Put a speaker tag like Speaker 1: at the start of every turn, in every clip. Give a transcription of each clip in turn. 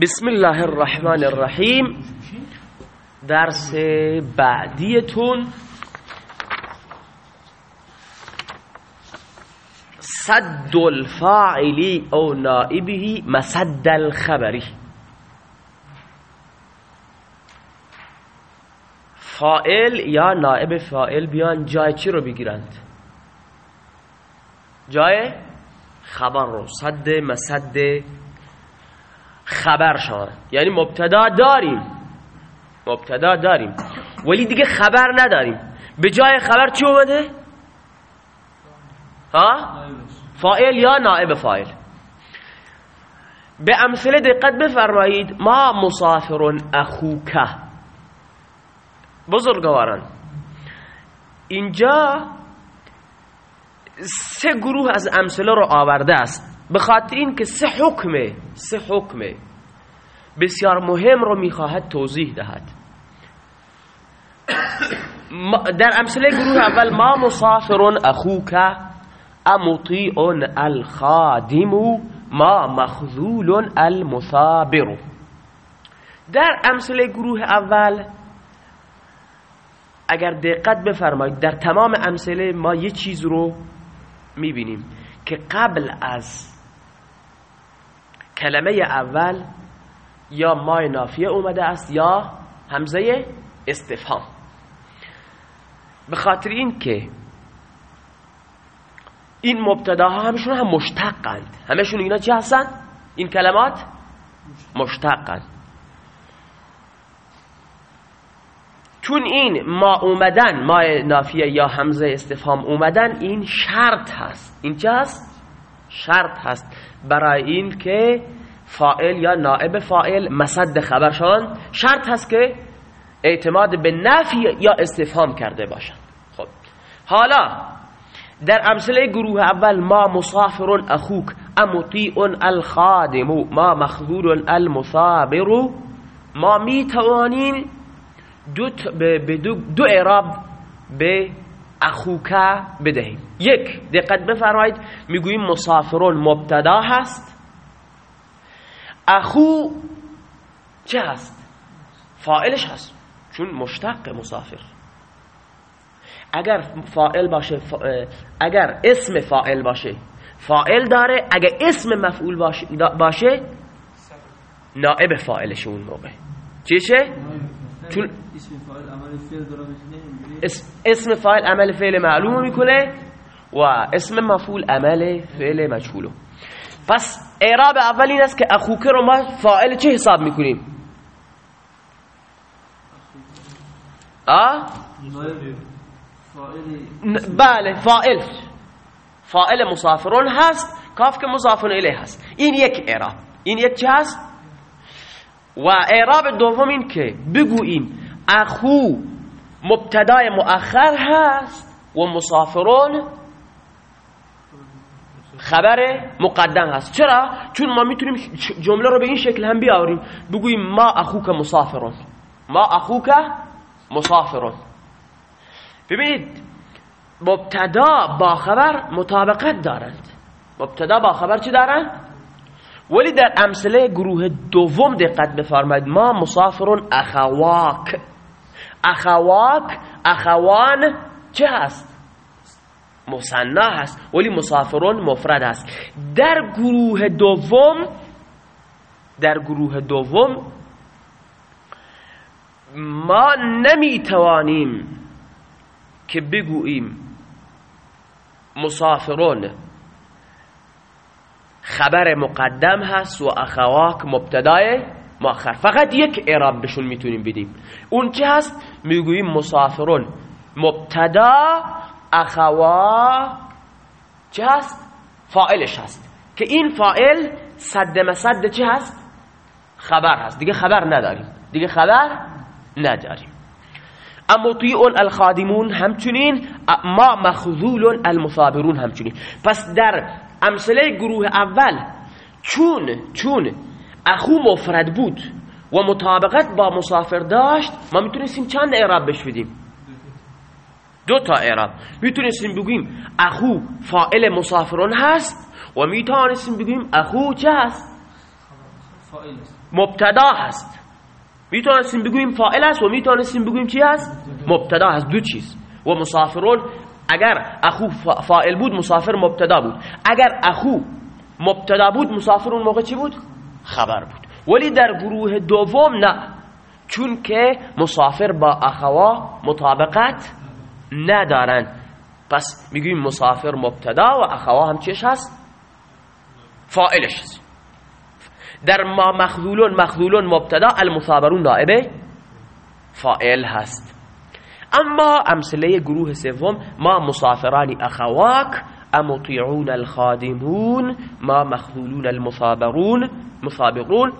Speaker 1: بسم الله الرحمن الرحیم درس بعدیتون. صد الفاعلی او نائبه مسد الخبری فائل یا نائب فائل بیان جای چی رو بگیرند؟ جای خبر رو. صد مسد خبر شان یعنی مبتدا داریم. مبتدا داریم. ولی دیگه خبر نداریم. به جای خبر چی اومده؟ ها؟ فائل یا نائب فائل به امثله دقت بفرمایید. ما مسافر اخوکه بزرگواران. اینجا سه گروه از امثله رو آورده است. به خاطر این که سه حکمه سه حکمه. بسیار مهم رو می‌خواهد توضیح دهد. در امثله گروه اول ما مسافر اخوک امطیع الخادم ما مخذول المثابر در امثله گروه اول اگر دقت بفرمایید در تمام امثله ما یه چیز رو می‌بینیم که قبل از کلمه اول یا مای نافیه اومده است یا همزه استفهام. به خاطر این که این مبتداها همشون هم مشتقند. همشون اینا چی هستن؟ این کلمات مشتقند. چون این ما اومدن ما نافیه یا همزه استفهام اومدن این شرط هست. این چه هست؟ شرط هست. برای این که فائل یا نائب فائل مسد خبرشان. شرط هست که اعتماد به نفی یا استفهام کرده باشند خب. حالا در امثله گروه اول ما مسافر اخوک امطیع الخادم ما مخذول المثابر. ما می توانیم دو, دو, دو اعراب به اخوکه بدهیم. یک دقت بفرمایید می‌گوییم مسافرون مبتدا هست. اخو چه هست؟ فائلش هست. چون مشتق مسافر. اگر فائل باشه اگر اسم فائل باشه فائل داره. اگر اسم مفعول باشه, باشه نائب فائلش اون موقع. چیشه؟ چون اسم فاعل عمل فعل معلوم می‌کنه و اسم مفعول عمل فعل مجهولو پس اعراب اول این است که اخوکه رو ما فاعل چه حساب می‌کنیم؟ آه؟ بله فاعل. فاعل مسافرون هست کاف که مضاف الیه هست. این یک اعراب. این یک چه هست؟ و اعراب دوم این که بگوییم اخو مبتدای مؤخر هست و مسافرون خبر مقدم هست. چرا؟ چون ما می‌تونیم جمله رو به این شکل هم بیاوریم. بگوییم ما اخوک مسافرون. ما اخوک مسافرون. ببینید مبتدا با خبر مطابقت دارند. مبتدا با خبر چی دارند؟ ولی در امثله گروه دوم دقت بفرمایید. ما مسافرون اخواک. اخواک اخوان چه هست؟ مصنع هست ولی مسافرون مفرد هست. در گروه دوم در گروه دوم ما نمی‌توانیم که بگوییم مسافرون خبر مقدم هست و اخواک مبتدای مؤخر فقط یک اعراب بهشون می‌تونیم بدیم. اون چه هست؟ می‌گوییم مسافرون مبتدا اخوا چه هست؟ فائلش هست. که این فائل صد مسد چه هست؟ خبر هست. دیگه خبر نداریم. دیگه خبر نداریم. امطیع الخادمون همچنین ما مخذول المثابرون همچنین. پس در امثله گروه اول چون چون اخو مفرد بود و مطابقت با مسافر داشت ما می‌تونستیم چند اعراب بش بدیم؟ دو تا اعراب. می‌تونستیم بگیم اخو فائل مسافرون هست و می‌تونستیم بگیم اخو چه هست؟ مبتدا هست. می‌تونستیم بگوییم فائل است و می‌تونستیم بگوییم چی هست؟ مبتدا. هست. دو چیز. و مسافرون اگر اخو فائل بود مسافر مبتدا بود. اگر اخو مبتدا بود مسافر اون موقع چی بود؟ خبر بود. ولی در گروه دوم نه. چون که مسافر با اخوا مطابقت ندارن. پس می‌گویم مسافر مبتدا و اخوا هم چیش هست؟ فائلش هست. در ما مخذولون مخذولون مبتدا المصابرون نائبه فائل هست. اما امثله گروه سوم ما مسافران اخواک امطیعون الخادمون ما مخذولون المصابرون مصابرون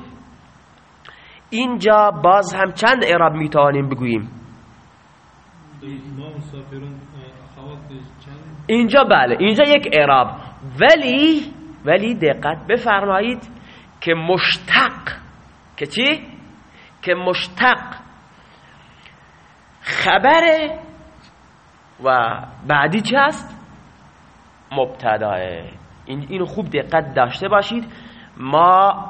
Speaker 1: اینجا باز هم چند اعراب می‌توانیم بگوییم؟ اینجا بله اینجا یک اعراب ولی ولی دقت بفرمایید که مشتق که چی؟ که مشتق خبره و بعدی چه هست؟ مبتداه این اینو خوب دقت داشته باشید ما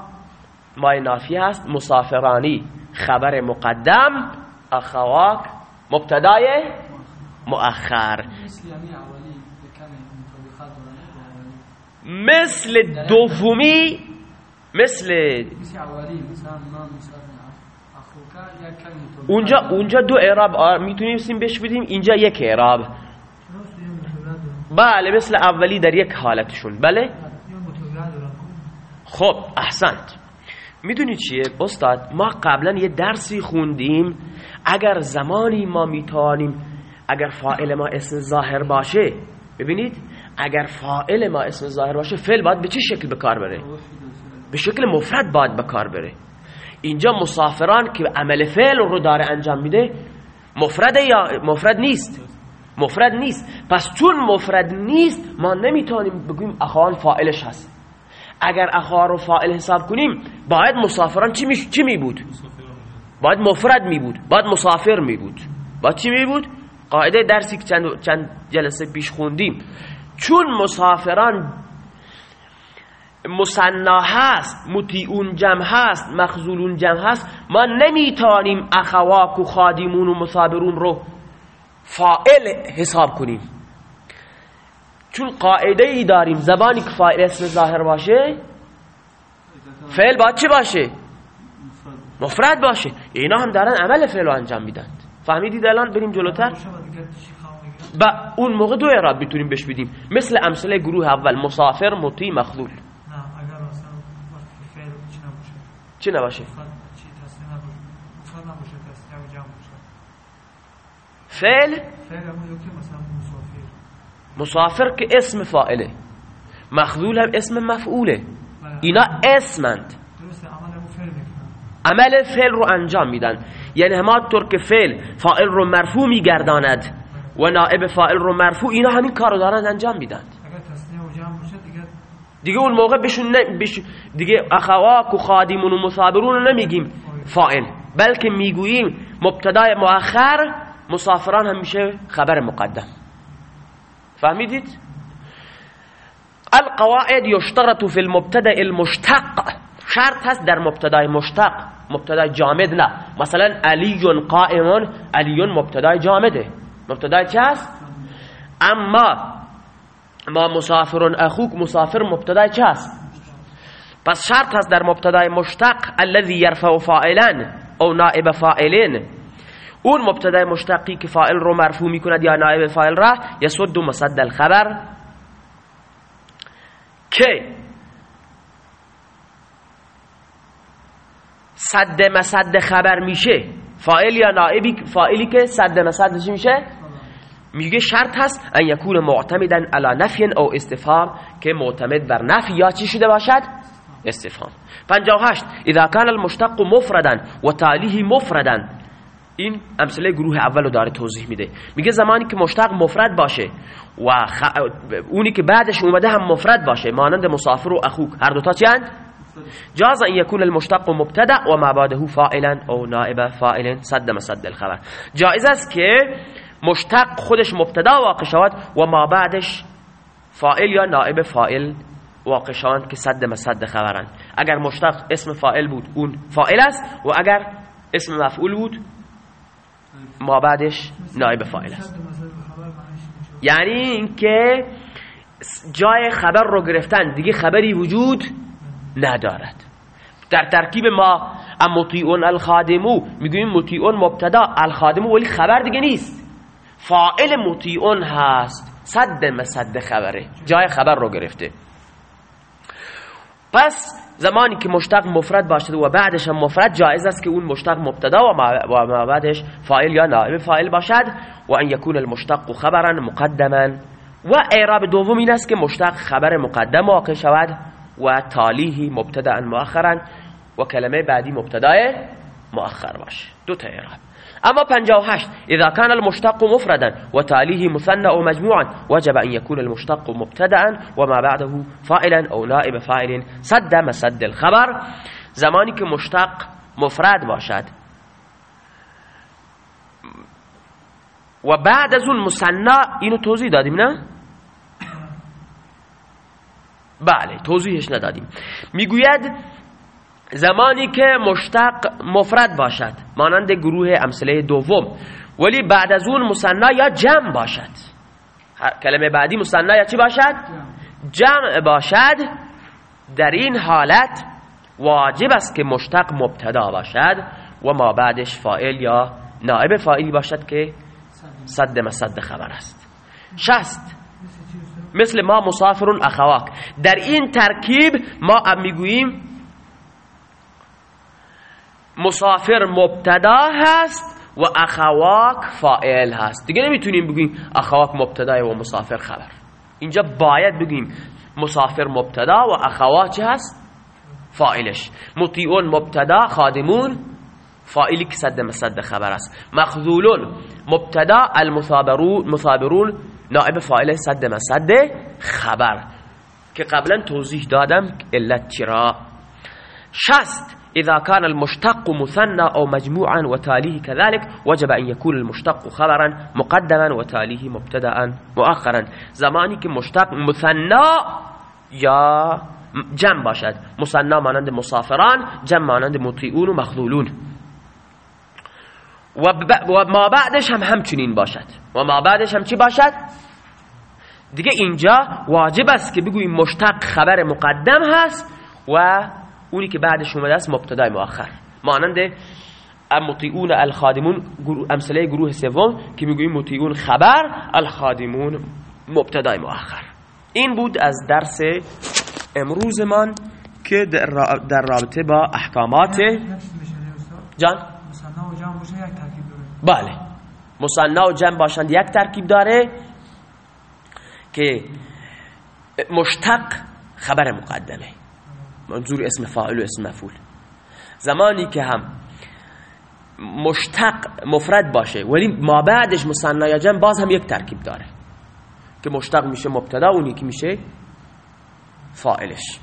Speaker 1: مای نافی هست مسافرانی خبر مقدم اخواک مبتدای مؤخر. مثل دومی مثل اونجا اونجا دو اعراب می‌تونیم بهش بدیم اینجا یک اعراب. بله مثل اولی در یک حالتشون. بله؟ خب احسنت. می‌دونید چیه؟ استاد ما قبلا یه درسی خوندیم. اگر زمانی ما می‌توانیم اگر فائل ما اسم ظاهر باشه ببینید؟ اگر فائل ما اسم ظاهر باشه فعل باید به چه شکل به کار بره؟ به شکل مفرد باید به کار بره. اینجا مسافران که عمل فعل رو داره انجام میده مفرد یا مفرد نیست؟ مفرد نیست. پس چون مفرد نیست ما نمی‌تونیم بگویم اخوان فائلش هست. اگر اخوان رو فائل حساب کنیم باید مسافران چی, می... چی می بود؟ باید مفرد می بود باید مسافر می بود باید چی می بود؟ قاعده درسی که چند, چند جلسه پیش خوندیم چون مسافران مصنا هست مطیعون جمع هست مخزولون جمع هست ما نمی‌تونیم اخواک و خادمون و مصابرون رو فائل حساب کنیم چون قاعده ای داریم. زبانی که فائل اسم ظاهر باشه فعل باید چه باشه؟ مفرد باشه. اینا هم دارن عمل فعل رو انجام میدن. فهمیدید الان بریم جلوتر؟ با اون موقع دو اعراب می‌تونیم بهش بدیم. مثل امثله گروه اول مسافر مطیع مخذول. چی نباشه. فعل؟ مسافر که اسم فاعله. مخذول هم اسم مفعوله. اینا اسمند. عمل فعل رو انجام میدن. یعنی همانطور که فعل فاعل رو مرفوع میگرداند و نائب فاعل رو مرفوع اینا همین کار رو دارند انجام میدن. دیگه اون موقع بهشون دیگه اخواک و خادمون و مصابرون رو نمیگیم فاعل. بلکه می‌گوییم مبتدای مؤخر مسافران هم میشه خبر مقدم. فهمیدید القواعد يشترط في المبتدأ المشتق. شرط هست در مبتدای مشتق. مبتدای جامد نه. مثلا علی قائم علی مبتدای جامده مبتدای چه هست؟ اما ما مسافرون اخوک مسافر مبتدای چه هست؟ پس شرط هست در مبتدای مشتق الذي يرفع فاعلا أو نائب فاعلین. اون مبتدای مشتقی که فاعل رو مرفوع می‌کند یا نائب فاعل را یسد مسد الخبر که صد مسد خبر میشه. فاعل یا نائبی فاعلی که صد مسد میشه؟ میگه شرط هست ان یکون معتمدا علی نفی او استفهام که معتمد بر نفی یا چی شده باشد؟ استفهام. 58 اذا كان المشتق مفردا و تالیه مفردا. این امثله گروه اول رو داره توضیح میده. میگه زمانی که مشتق مفرد باشه و اونی که بعدش اومده هم مفرد باشه مانند مسافر و اخوک. هر دوتا چی هند؟ جاز ان يكون المشتق مبتدا و ما بعده فاعلا او نائب فاعل صد مسد الخبر. جایز است که مشتق خودش مبتدا واقع شود و ما بعدش فاعل یا نائب فاعل واقع شوند که صد مسد خبرن. اگر مشتق اسم فاعل بود اون فاعل است. و اگر اسم مفعول بود ما بعدش نائب فاعل است. یعنی اینکه جای خبر رو گرفتن دیگه خبری وجود ندارد. در ترکیب ما مطیعون الخادمو می‌گویم مطیعون مبتدا الخادمو ولی خبر دیگه نیست. فاعل مطیعون هست صد مسد خبره. جای خبر رو گرفته. پس زمانی که مشتق مفرد باشد و بعدش هم مفرد جایز است که اون مشتق مبتدا و ما بعدش فاعل یا نائب فاعل باشد و ان یکون المشتق خبرا مقدما. و اعراب دوم این است که مشتق خبر مقدم واقع شود و تالیه مبتدا مؤخرا و کلمه بعدی مبتدای مؤخر باشه. دو تا اعراب. اما 58 اذا كان المشتق مفردا وتاليه مثنى او مجموعا وجب ان يكون المشتق مبتدا وما بعده فاعلا او نائب فاعل. صد مسد الخبر. زمانی که مشتق مفرد باشد و بعد از اون مثنا اینو توضیح دادیم نه؟ بله توضیحش ندادیم. می‌گوید زمانی که مشتق مفرد باشد مانند گروه امثله دوم ولی بعد از اون مصنع یا جمع باشد. کلمه بعدی مصنع یا چی باشد؟ جمع باشد. در این حالت واجب است که مشتق مبتدا باشد و ما بعدش فائل یا نائب فائلی باشد که صد مصد خبر است. شست. مثل ما مسافرون اخواک در این ترکیب ما می‌گوییم مسافر مبتدا هست و اخواک فائل هست. دیگه نمی‌تونیم بگیم اخواک مبتدا و مسافر خبر. اینجا باید بگیم مسافر مبتدا و اخواک چه هست؟ فائلش. مطیعون مبتدا خادمون فائلی که صد مسد خبر است. مخذولون مبتدا المثابرون مثابرون نائب فائل صد مسد خبر. که قبلا توضیح دادم علت چرا شست. إذا كان المشتق مثنى أو مجموعا وتاليه كذلك وجب أن يكون المشتق خبرا مقدما وتاليه مبتدا مؤخرا. زمانی که مشتق مثنى یا جمع باشد. مثنى مانند مسافران جمع مانند مطیعون و مخذولون. و ما بعدش هم همچنین باشد. و ما بعدش هم چی باشد؟ دیگه اینجا واجب است که بگوییم مشتق خبر مقدم هست و اونی که بعدش اومده است مبتدای مؤخر. مانند مطیعون الخادمون امثله گروه سوم که می‌گوییم مطیعون خبر الخادمون مبتدای مؤخر. این بود از درس امروزمان که در رابطه با احکامات جان؟ بله. مصنع و جمع باشند یک ترکیب داره که مشتق خبر مقدمه. منظور اسم فاعل و اسم مفعول. زمانی که هم مشتق مفرد باشه ولی ما بعدش جمع باز هم یک ترکیب داره. که مشتق میشه مبتدا اونی که میشه فاعلش.